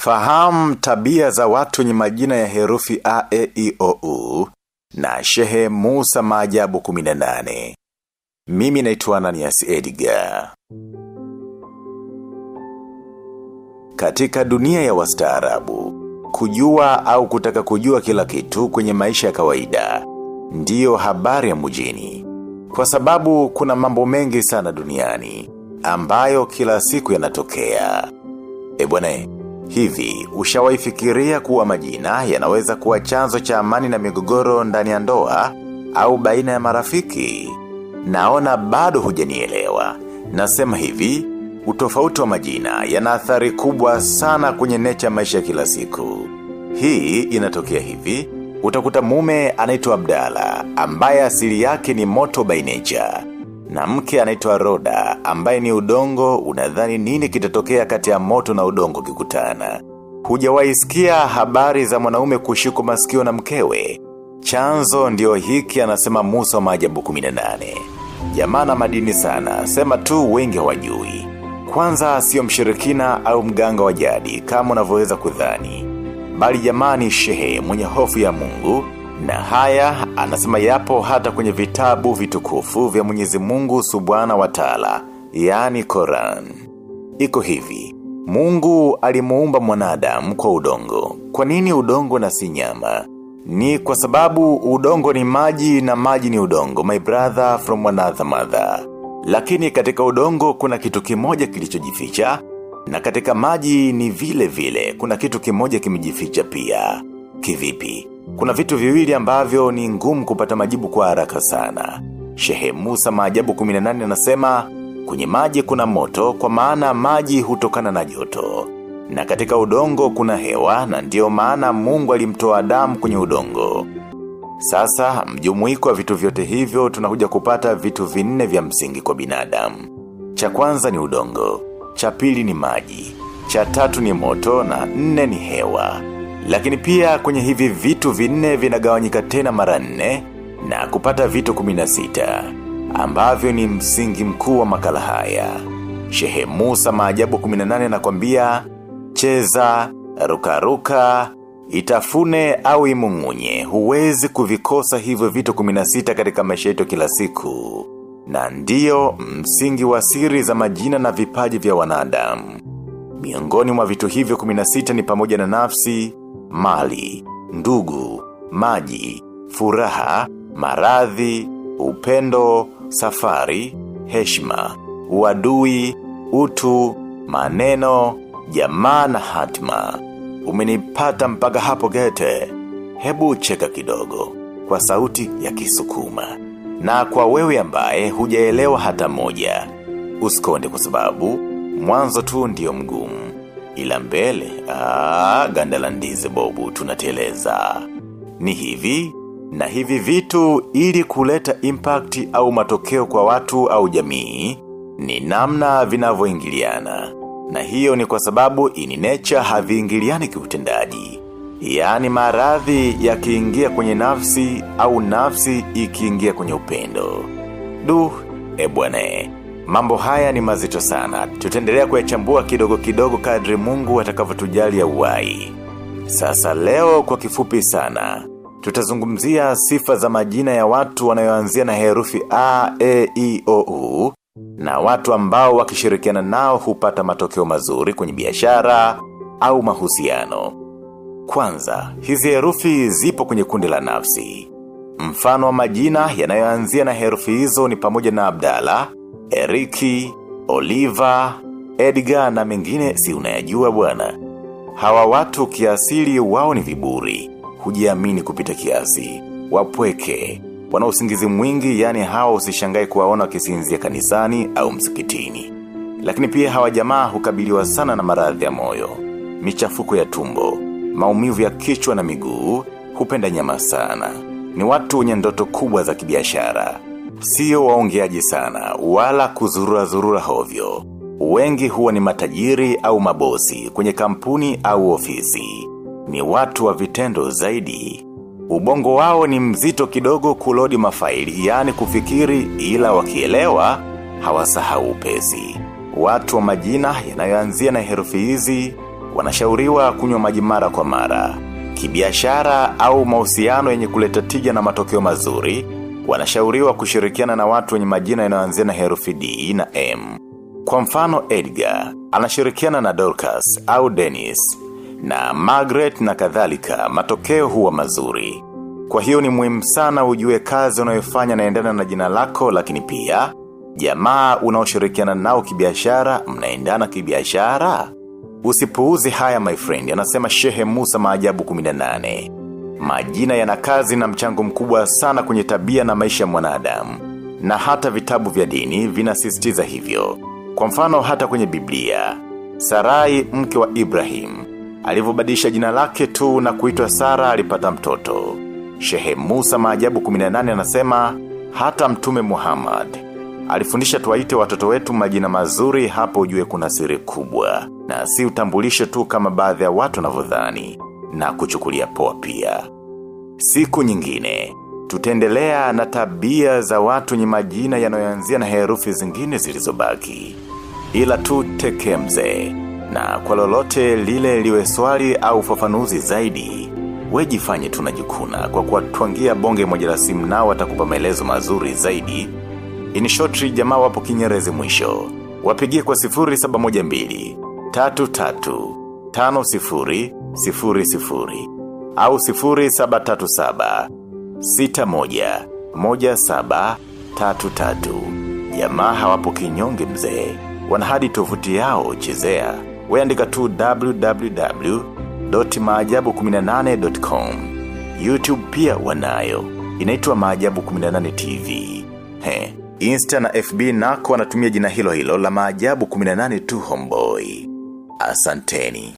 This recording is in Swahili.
Fahamu tabia za watu wenye majina ya herufi A, E, I, O, U na shehe Musa maajabu 18. Mimi naitwa Ananias Edgar. Katika dunia ya wastaarabu, kujua au kutaka kujua kila kitu kwenye maisha ya kawaida, ndiyo habari ya mujini Kwa sababu kuna mambo mengi sana duniani, ambayo kila siku yanatokea. E hivi ushawaifikiria kuwa majina yanaweza kuwa chanzo cha amani na migogoro ndani ya ndoa au baina ya marafiki? Naona bado hujanielewa. Nasema hivi, utofauti wa majina yana athari kubwa sana kwenye necha maisha ya kila siku. Hii inatokea hivi, utakuta mume anaitwa Abdala, ambaye asili yake ni moto by nature. Na mke anaitwa Roda, ambaye ni udongo, unadhani nini kitatokea kati ya moto na udongo kikutana. Hujawaisikia habari za mwanaume kushiku masikio na mkewe. Chanzo ndio hiki anasema Musa wa maajabu 18. Jamaa na madini sana, sema tu wengi hawajui. Kwanza sio mshirikina au mganga wa jadi kama unavyoweza kudhani. Bali jamani shehe mwenye hofu ya mungu na haya anasema yapo hata kwenye vitabu vitukufu vya mwenyezi mungu subwana wa taala, yani Koran. Iko hivi, mungu alimuumba mwanadamu kwa udongo. Kwa nini udongo na si nyama? Ni kwa sababu udongo ni maji na maji ni udongo, my brother from another mother. Lakini katika udongo kuna kitu kimoja kilichojificha, na katika maji ni vile vile kuna kitu kimoja kimejificha pia. Kivipi? Kuna vitu viwili ambavyo ni ngumu kupata majibu kwa haraka sana. Shehe Musa maajabu 18 anasema, kwenye maji kuna moto kwa maana maji hutokana na joto. Na katika udongo kuna hewa na ndiyo maana mungu alimtoa Adamu kwenye udongo. Sasa mjumuiko wa vitu vyote hivyo tunakuja kupata vitu vinne vya msingi kwa binadamu. Cha kwanza ni udongo, cha pili ni maji, cha tatu ni moto na nne ni hewa. Lakini pia kwenye hivi vitu vinne vinagawanyika tena mara nne na kupata vitu 16 ambavyo ni msingi mkuu wa makala haya. Shehe Musa maajabu 18 anakwambia cheza, rukaruka, ruka, itafune au imungunye, huwezi kuvikosa hivyo vitu 16 katika maisha yetu kila siku. Na ndiyo msingi wa siri za majina na vipaji vya wanadamu. Miongoni mwa vitu hivyo 16 ni pamoja na nafsi, mali, ndugu, maji, furaha, maradhi, upendo, safari, heshima, uadui, utu, maneno, jamaa na hatima. Umenipata mpaka hapo gete. Hebu cheka kidogo kwa sauti ya kisukuma. Na kwa wewe ambaye hujaelewa hata moja. Usikonde kwa sababu mwanzo tu ndio mgumu. Ila mbele, aa, ganda la ndizi bobu tunateleza. Ni hivi, na hivi vitu ili kuleta impact au matokeo kwa watu au jamii, ni namna vinavyoingiliana. Na hiyo ni kwa sababu ini nature haviingiliani kiutendaji. Yaani maradhi yakiingia kwenye nafsi au nafsi ikiingia kwenye upendo. Du, e bwane, mambo haya ni mazito sana. Tutaendelea kuyachambua kidogo kidogo kadri mungu atakavyotujalia uhai. Sasa leo kwa kifupi sana. Tutazungumzia sifa za majina ya watu wanayoanzia na herufi A, E, I, O, U. Na watu ambao wakishirikiana nao hupata matokeo mazuri kwenye biashara au mahusiano. Kwanza, hizi herufi zipo kwenye kundi la nafsi. Mfano wa majina yanayoanzia na herufi hizo ni pamoja na Abdala, Eriki, Oliva, Edgar na mengine si unayajua bwana. Hawa watu kiasili wao ni viburi, hujiamini kupita kiasi, wapweke, wana usingizi mwingi yani hawa usishangae kuwaona wakisinzia kanisani au msikitini. Lakini pia hawa jamaa hukabiliwa sana na maradhi ya moyo, michafuko ya tumbo, maumivu ya kichwa na miguu, hupenda nyama sana. Ni watu wenye ndoto kubwa za kibiashara. Sio waongeaji sana, wala kuzurura zurura hovyo. Wengi huwa ni matajiri au mabosi kwenye kampuni au ofisi. Ni watu wa vitendo zaidi. Ubongo wao ni mzito kidogo kulodi mafaili, yani kufikiri ila wakielewa, hawasahau upesi. Watu wa majina yanayoanzia na herufi hizi wanashauriwa kunywa maji mara kwa mara. Kibiashara au mahusiano yenye kuleta tija na matokeo mazuri, wanashauriwa kushirikiana na watu wenye majina yanayoanzia na herufi D na M. Kwa mfano Edgar, anashirikiana na Dorcas au Dennis, na Margaret na kadhalika matokeo huwa mazuri. Kwa hiyo ni muhimu sana ujue kazi unayofanya naendana na jina lako lakini pia, jamaa unaoshirikiana nao kibiashara mnaendana kibiashara. Usipuuzi haya my friend, anasema Shehe Musa maajabu 18. Majina yana kazi na mchango mkubwa sana kwenye tabia na maisha ya mwanadamu. Na hata vitabu vya dini vinasisitiza hivyo. Kwa mfano hata kwenye Biblia, Sarai mke wa Ibrahim, alivyobadilisha jina lake tu na kuitwa Sara alipata mtoto. Shehe Musa maajabu 18 anasema hata mtume Muhammad. Alifundisha tuwaite watoto wetu majina mazuri hapo ujue kuna siri kubwa. Na si utambulisho tu kama baadhi ya watu wanavyodhani na kuchukulia poa pia. Siku nyingine, tutendelea na tabia za watu nye majina yanayoanzia na herufi zingine zilizobaki. Ila tu teke mze, Na kwa lolote lile liwe swali au ufafanuzi zaidi, wejifanye tunajikuna kwa kwa tuangia bonge moja simu nao watakupa maelezo mazuri zaidi. In shortri jamaa wapo kinyerezi mwisho. Wapigie kwa 0712 33 50 00 au 0737 61 17 33. Jamaa hawapo kinyonge mzee. Wanahadi tovuti yao chezea. Weandika tu www.maajabu18.com YouTube pia wanayo. Inaitwa Maajabu 18 TV. He, Insta na FB nako wanatumia jina hilo hilo la Maajabu 18 tu homeboy. Asanteni.